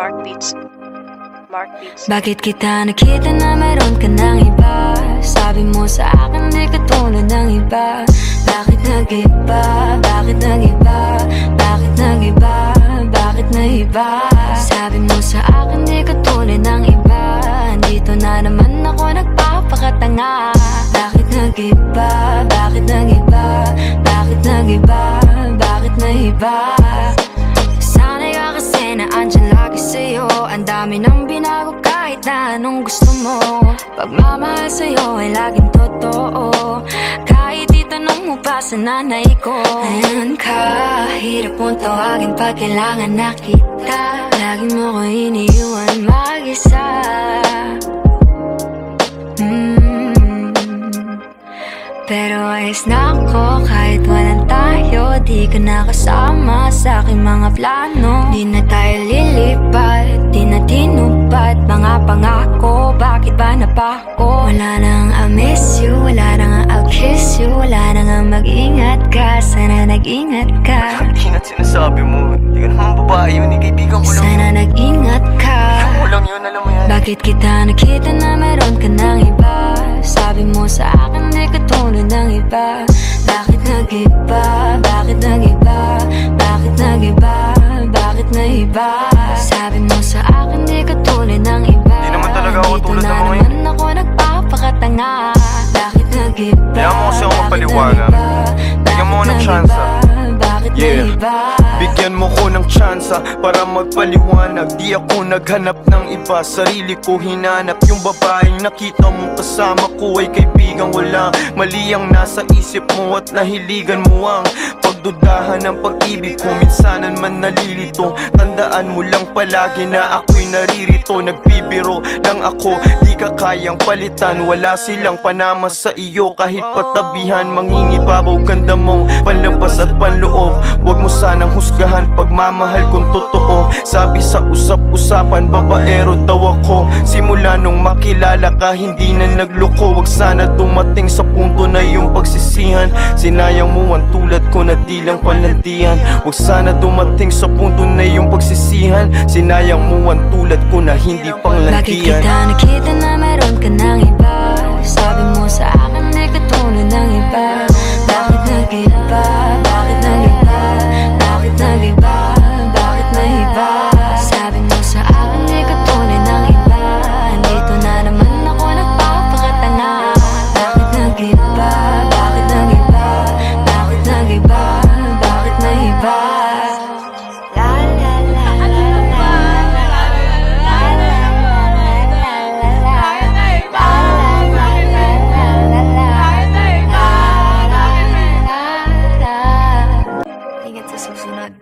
Mark Beats. Mark Beats. Bakit kita nakita na meron ka ng iba? Sabi mo sa akin di ka tulad ng iba Bakit nag-iba? Bakit nag-iba? Bakit nag-iba? Bakit nag-iba? Sabi mo sa akin di ka tulad ng iba Dito na naman ako nagpapakatanga Bakit nag-iba? Bakit nag-iba? Bakit nag-iba? Bakit nag-iba? Andyan lagi sa'yo. Ang dami nang binago kahit na anong gusto mo. Pagmamahal sa'yo ay laging totoo. Kahit itanong mo pa sa nanay ko. Ayan ka, hirap mong tawagin pag kailangan na kita. Lagi mo ko iniiwan mag-isa. Mm. Pero ayos na ako kahit walang tayo. Di ka nakasama sa aking mga plano. Di na tayo Wala nang I miss you, wala nang I'll kiss you Wala nang mag-ingat ka, sana nag-ingat ka Ingat sinasabi mo Hindi ka naman babae yun, eh, kaibigan ko lang Sana nag-ingat ka Ako lang yun, alam mo yan bakit kita nakita na meron ka ng iba? Sabi mo sa akin di ka tulad ng iba Bakit nag-iba? Bakit nag-iba? Bakit nag-iba? Bakit nag-iba? Sabi mo sa akin di ka tulad ng iba Di naman talaga ako tulad na ng mga nagpapakatanga Bakit nag-iba? Kaya mo kasi ako mapaliwanag. Bigyan mo ng chance? Bakit Yeah. nag-iba? Bigyan mo ko ng tsansa para magpaliwanag Di ako naghanap ng iba, sarili ko hinanap Yung babaeng nakita mo kasama ko ay kaibigan Wala mali ang nasa isip mo at nahiligan mo ang Pagdudahan ng pag-ibig ko Minsanan man nalilito Tandaan mo lang palagi na ako'y naririto. Nagbibiro lang ako, di ka kayang palitan. Wala silang panama sa iyo kahit patabihan. Mangingibabaw ganda mong panlabas at panloob. Huwag mo sanang husgahan pagmamahal kung totoo. Sabi sa usap-usapan, babaero daw ako. Simula nung makilala ka, hindi na nagloko. Huwag sana dumating sa punto na yung pagsisihan. Sinayang mo ang tulad ko na di lang palantian Huwag sana dumating sa punto na yung pagsisihan Sinayang mo ang tulad ko na hindi Bakit panglantian kita nakita na meron ka ng iba? not